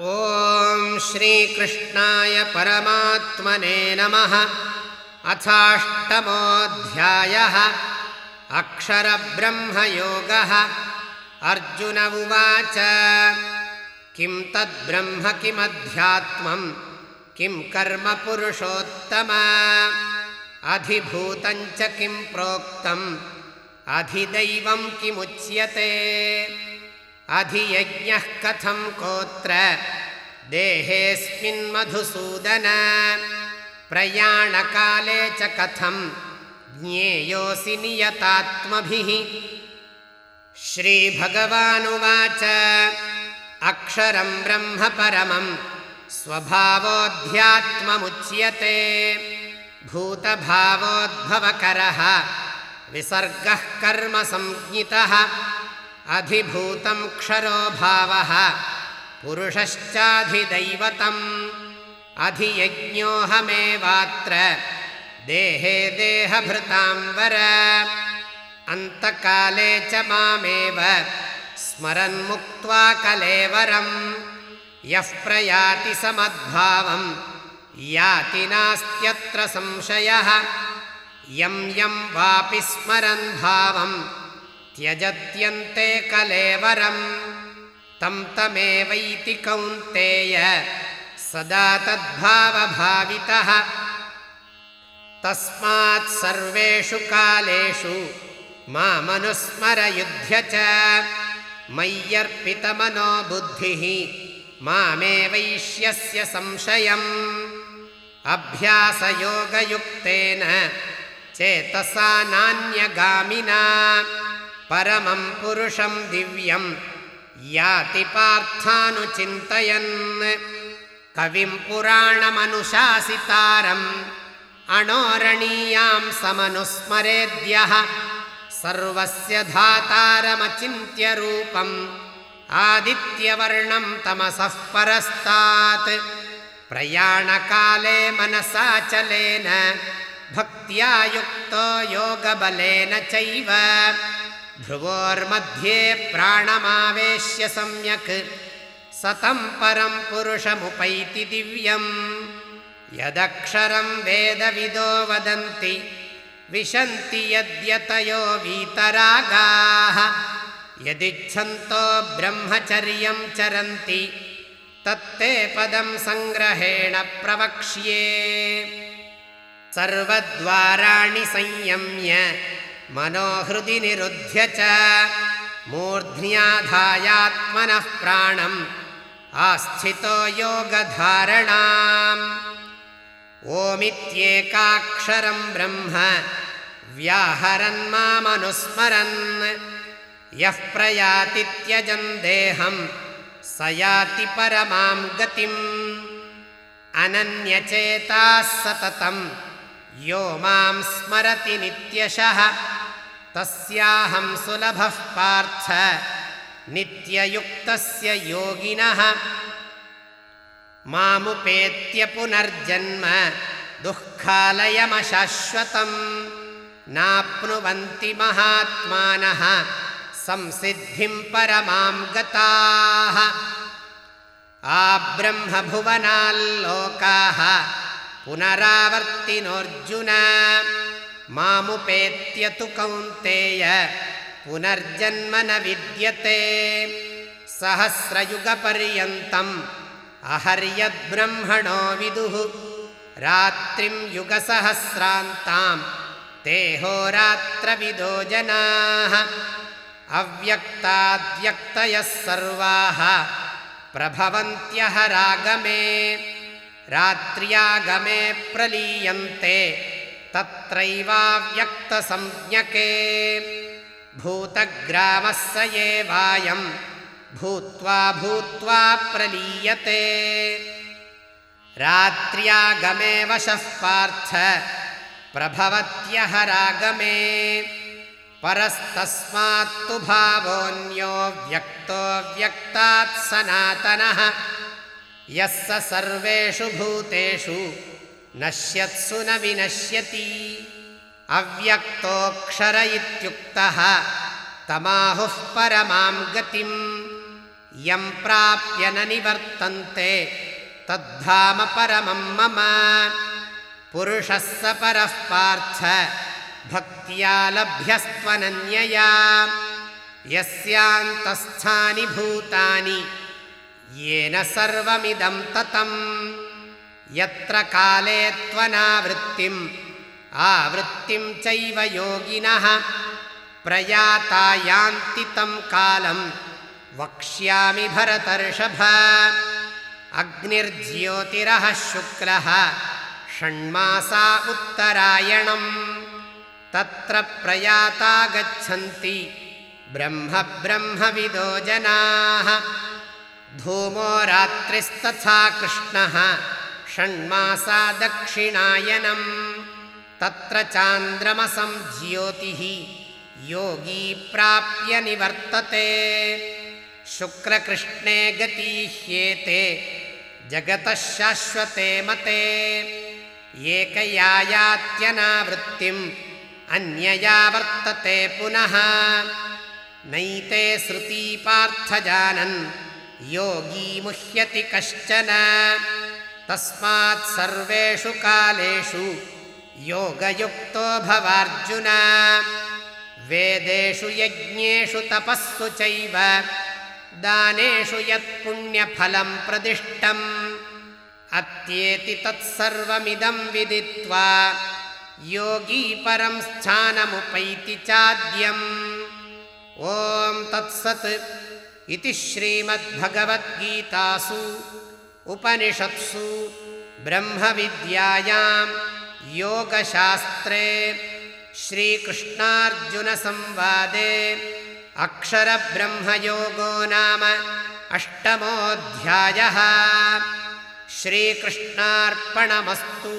ॐ श्रीकृष्णाय परमात्मने नमः। अथाष्टमोऽध्यायः। अक्षरब्रह्मयोगः। अर्जुन उवाच किं तद्ब्रह्म किमध्यात्मम् किं कर्म पुरुषोत्तम? अधिभूतञ्च किं प्रोक्तम्? अधिदैवं किमुच्यते अधियज्ञः कथं कोत्र? देहेऽस्मिन्मधुसूदन प्रयाणकाले च कथं? ज्ञेयोऽसि नियतात्मभिः। श्रीभगवानुवाच। अक्षरं ब्रह्म परमं स्वभावोऽध्यात्ममुच्यते भूतभावोद्भवकरः। विसर्गः कर्मसंज्ञितः अधिभूतं क्षरो भावः। पुरुषश्चाधिदैवतम्। अधियज्ञोऽहमेवात्र देहे देहभृतां वर। अन्तकाले च मामेव। स्मरन्मुक्त्वा कलेवरम्। यः प्रयाति समद्भावं याति नास्त्यत्र संशयः। यं यं वापि स्मरन् भावम् त्यजत्यन्ते कलेवरम्। तं तमेवैति कौन्तेय सदा तद्भावभावितः। तस्मात् सर्वेषु कालेषु मामनुस्मरयुध्य च मय्यर्पितमनो बुद्धिः मामेवैष्यस्य संशयम्। अभ्यासयोगयुक्तेन चेतसा नान्यगामिना परमं पुरुषं दिव्यं याति पार्थानुचिन्तयन्। कविं पुराणमनुशासितारम् अणोरणीयां समनुस्मरेद्यः सर्वस्य धातारमचिन्त्यरूपम् आदित्यवर्णं तमसः परस्तात्। प्रयाणकाले मनसाचलेन भक्त्या युक्तो योगबलेन चैव ध्रुवोर्मध्ये प्राणमावेश्य सम्यक्। सतं परं पुरुषमुपैति दिव्यम्। यदक्षरं वेदविदो वदन्ति। विशन्ति यद्यतयो वीतरागाः। यदिच्छन्तो ब्रह्मचर्यं चरन्ति। तत्ते पदं सङ्ग्रहेण प्रवक्ष्ये। सर्वद्वाराणि संयम्य मनोहृदि निरुध्य च मूर्ध्न्याधायात्मनः प्राणम् आस्थितो योगधारणाम्। ओमित्येकाक्षरं ब्रह्म व्याहरन् मामनुस्मरन्। यः प्रयाति त्यजन् देहं स याति परमां गतिम्। अनन्यचेताः सततम् यो मां स्मरति नित्यशः तस्याहं सुलभः पार्थ। नित्ययुक्तस्य योगिनः। मामुपेत्य पुनर्जन्म। दुःखालयमशाश्वतम्। नाप्नुवन्ति महात्मानः। संसिद्धिं परमां गताः। आब्रह्मभुवनाल्लोकाः। पुनरावर्तिनोऽर्जुन मामुपेत्य तु कौन्तेय पुनर्जन्म न विद्यते। सहस्रयुगपर्यन्तम् अहर्यद्ब्रह्मणो विदुः। रात्रिं युगसहस्रान्तां तेहोरात्रविदो जनाः। अव्यक्ताद्व्यक्तयः सर्वाः प्रभवन्त्यहरागमे। रात्र्यागमे प्रलीयन्ते तत्रैवाव्यक्तसंज्ञके। भूतग्रामः स एवायं भूत्वा भूत्वा प्रलीयते। रात्र्यागमे वशः पार्थ प्रभवत्यहरागमे परस्तस्मात्तु भावोऽन्यो व्यक्तो व्यक्तात् सनातनः। यः स सर्वेषु भूतेषु नश्यत्सु न विनश्यति। अव्यक्तोऽक्षर इत्युक्तः तमाहुः परमां गतिम्। यं प्राप्य न निवर्तन्ते तद्धाम परमं मम। पुरुषः स परः पार्थ भक्त्या लभ्यस्त्वनन्यया। यस्यान्तस्थानि भूतानि येन सर्वमिदं ततम् यत्र काले त्वनावृत्तिम्। आवृत्तिं चैव योगिनः। प्रयाता यान्ति तं कालं वक्ष्यामि भरतर्षभ। अग्निर्ज्योतिरः शुक्लः। षण्मासा उत्तरायणम्। तत्र प्रयाता गच्छन्ति ब्रह्म ब्रह्मविदो जनाः। धूमो रात्रिस्तथा कृष्णः षण्मासा दक्षिणायनम्। तत्र चान्द्रमसं ज्योतिः योगी प्राप्य निवर्तते। शुक्रकृष्णे गतीह्येते जगतः शाश्वते मते। एकयायात्यनावृत्तिम् अन्यया वर्तते पुनः। नैते श्रुती पार्थजानन् योगी मुह्यति कश्चन तस्मात् सर्वेषु कालेषु योगयुक्तो भवार्जुन। वेदेषु यज्ञेषु तपःसु चैव दानेषु यत्पुण्यफलं प्रदिष्टम् अत्येति तत्सर्वमिदं विदित्वा योगी परं स्थानमुपैति चाद्यम्। ॐ तत्सत् इति श्रीमद्भगवद्गीतासु उपनिषत्सु ब्रह्मविद्यायां योगशास्त्रे श्रीकृष्णार्जुनसंवादे अक्षरब्रह्मयोगो नाम अष्टमोऽध्यायः। श्रीकृष्णार्पणमस्तु